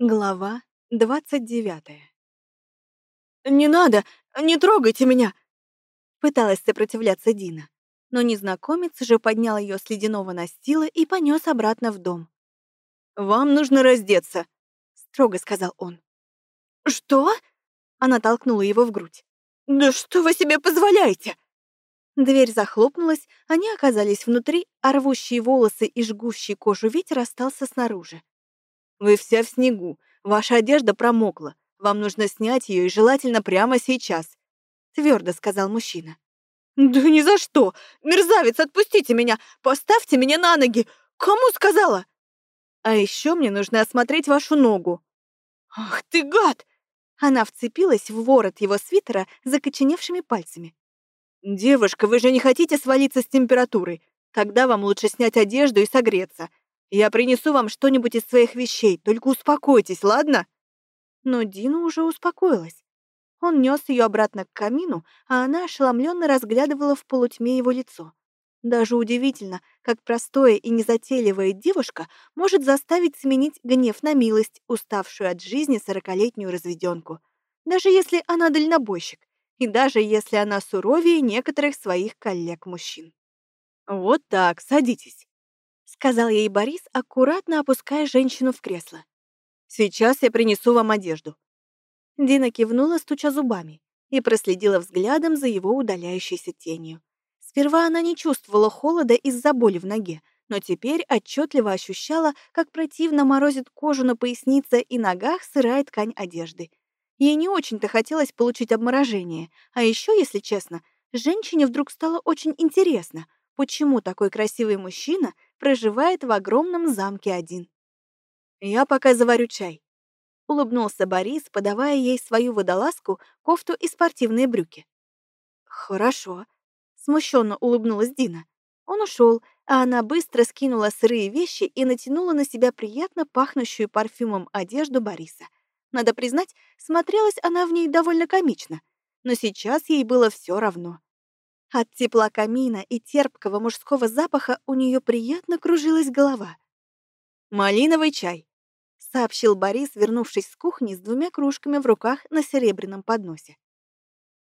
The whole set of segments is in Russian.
Глава двадцать девятая. «Не надо! Не трогайте меня!» Пыталась сопротивляться Дина, но незнакомец же поднял ее с ледяного настила и понес обратно в дом. «Вам нужно раздеться», — строго сказал он. «Что?» — она толкнула его в грудь. «Да что вы себе позволяете?» Дверь захлопнулась, они оказались внутри, а рвущие волосы и жгущий кожу ветер остался снаружи. Вы вся в снегу, ваша одежда промокла. Вам нужно снять ее и желательно прямо сейчас», — твердо сказал мужчина. «Да ни за что! Мерзавец, отпустите меня! Поставьте меня на ноги! Кому сказала?» «А еще мне нужно осмотреть вашу ногу». «Ах ты гад!» Она вцепилась в ворот его свитера закоченевшими пальцами. «Девушка, вы же не хотите свалиться с температурой? Тогда вам лучше снять одежду и согреться. Я принесу вам что-нибудь из своих вещей, только успокойтесь, ладно?» Но Дина уже успокоилась. Он нес ее обратно к камину, а она ошеломленно разглядывала в полутьме его лицо. Даже удивительно, как простое и незатейливая девушка может заставить сменить гнев на милость, уставшую от жизни сорокалетнюю разведенку. Даже если она дальнобойщик, и даже если она суровее некоторых своих коллег-мужчин. «Вот так, садитесь», сказал ей Борис, аккуратно опуская женщину в кресло. «Сейчас я принесу вам одежду». Дина кивнула, стуча зубами, и проследила взглядом за его удаляющейся тенью. Сперва она не чувствовала холода из-за боли в ноге, но теперь отчетливо ощущала, как противно морозит кожу на пояснице и ногах сырая ткань одежды. Ей не очень-то хотелось получить обморожение, а еще, если честно, женщине вдруг стало очень интересно, почему такой красивый мужчина — проживает в огромном замке один. «Я пока заварю чай», — улыбнулся Борис, подавая ей свою водолазку, кофту и спортивные брюки. «Хорошо», — смущенно улыбнулась Дина. Он ушел, а она быстро скинула сырые вещи и натянула на себя приятно пахнущую парфюмом одежду Бориса. Надо признать, смотрелась она в ней довольно комично, но сейчас ей было все равно. От тепла камина и терпкого мужского запаха у нее приятно кружилась голова. «Малиновый чай», — сообщил Борис, вернувшись с кухни с двумя кружками в руках на серебряном подносе.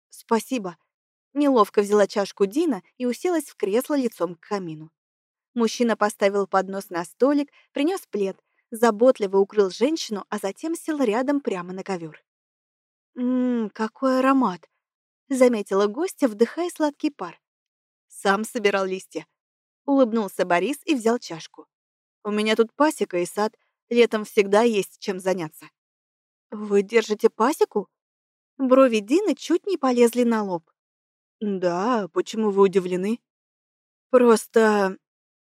«Спасибо», — неловко взяла чашку Дина и уселась в кресло лицом к камину. Мужчина поставил поднос на столик, принес плед, заботливо укрыл женщину, а затем сел рядом прямо на ковер. «Ммм, какой аромат!» Заметила гостья, вдыхая сладкий пар. Сам собирал листья. Улыбнулся Борис и взял чашку. У меня тут пасека и сад, летом всегда есть чем заняться. Вы держите пасеку? Брови Дины чуть не полезли на лоб. Да, почему вы удивлены? Просто...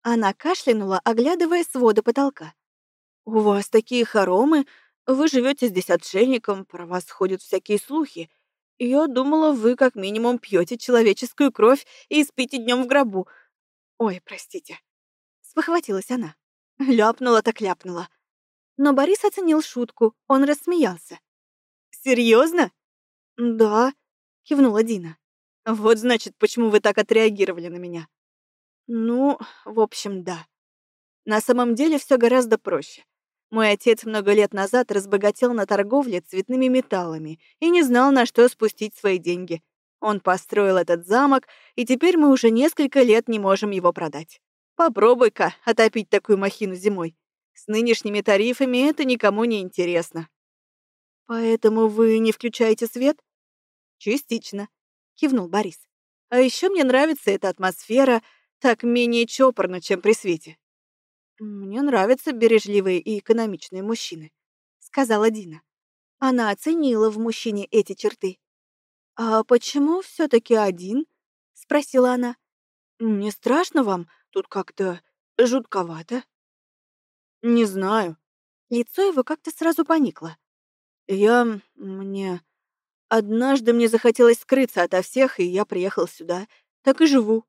Она кашлянула, оглядывая своды потолка. «У вас такие хоромы, вы живете здесь отшельником, про вас ходят всякие слухи. Я думала, вы как минимум пьете человеческую кровь и спите днем в гробу. Ой, простите. Спохватилась она. Ляпнула так ляпнула. Но Борис оценил шутку, он рассмеялся. Серьезно? Да, кивнула Дина. Вот значит, почему вы так отреагировали на меня. Ну, в общем, да. На самом деле все гораздо проще. Мой отец много лет назад разбогател на торговле цветными металлами и не знал, на что спустить свои деньги. Он построил этот замок, и теперь мы уже несколько лет не можем его продать. Попробуй-ка отопить такую махину зимой. С нынешними тарифами это никому не интересно. Поэтому вы не включаете свет? Частично, кивнул Борис. А еще мне нравится эта атмосфера, так менее чопорно, чем при свете. «Мне нравятся бережливые и экономичные мужчины», — сказала Дина. Она оценила в мужчине эти черты. «А почему все таки один?» — спросила она. «Не страшно вам? Тут как-то жутковато». «Не знаю». Лицо его как-то сразу поникло. «Я... мне... Однажды мне захотелось скрыться ото всех, и я приехал сюда. Так и живу».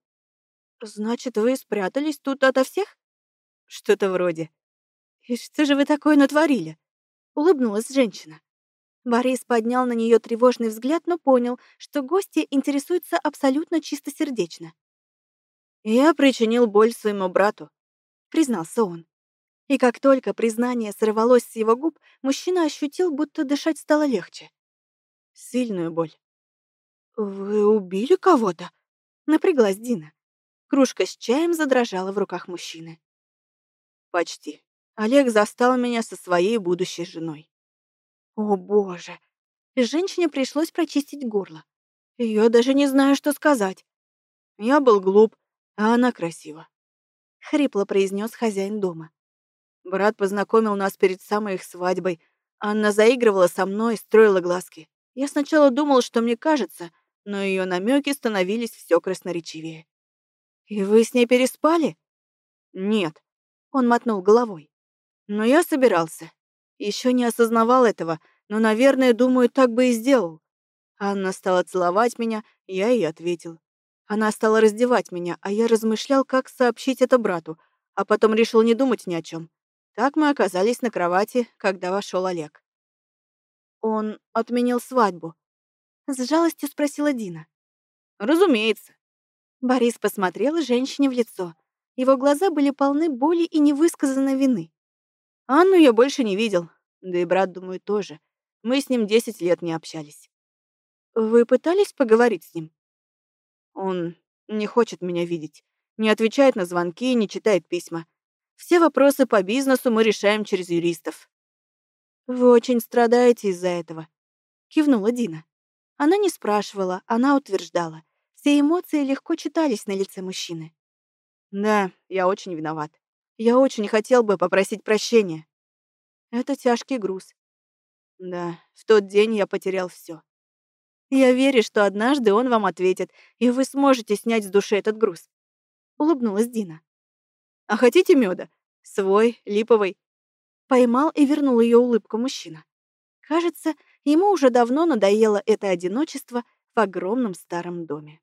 «Значит, вы спрятались тут ото всех?» Что-то вроде. «И что же вы такое натворили?» — улыбнулась женщина. Борис поднял на нее тревожный взгляд, но понял, что гости интересуются абсолютно чистосердечно. «Я причинил боль своему брату», — признался он. И как только признание сорвалось с его губ, мужчина ощутил, будто дышать стало легче. Сильную боль. «Вы убили кого-то?» — напряглась Дина. Кружка с чаем задрожала в руках мужчины. «Почти. Олег застал меня со своей будущей женой». «О, боже!» Женщине пришлось прочистить горло. Я даже не знаю, что сказать. Я был глуп, а она красива. Хрипло произнес хозяин дома. Брат познакомил нас перед самой их свадьбой. Анна заигрывала со мной, строила глазки. Я сначала думал, что мне кажется, но ее намеки становились все красноречивее. «И вы с ней переспали?» «Нет», — он мотнул головой. «Но я собирался. Еще не осознавал этого, но, наверное, думаю, так бы и сделал. Анна стала целовать меня, я ей ответил. Она стала раздевать меня, а я размышлял, как сообщить это брату, а потом решил не думать ни о чем. Так мы оказались на кровати, когда вошел Олег. Он отменил свадьбу. С жалостью спросила Дина. Разумеется. Борис посмотрел женщине в лицо. Его глаза были полны боли и невысказанной вины. Анну я больше не видел, да и брат, думаю, тоже. Мы с ним десять лет не общались. Вы пытались поговорить с ним? Он не хочет меня видеть. Не отвечает на звонки, не читает письма. Все вопросы по бизнесу мы решаем через юристов. Вы очень страдаете из-за этого, кивнула Дина. Она не спрашивала, она утверждала. Все эмоции легко читались на лице мужчины. Да, я очень виноват. Я очень хотел бы попросить прощения. Это тяжкий груз. Да, в тот день я потерял все. Я верю, что однажды он вам ответит, и вы сможете снять с души этот груз. Улыбнулась Дина. А хотите меда? Свой, липовый. Поймал и вернул ее улыбку мужчина. Кажется, ему уже давно надоело это одиночество в огромном старом доме.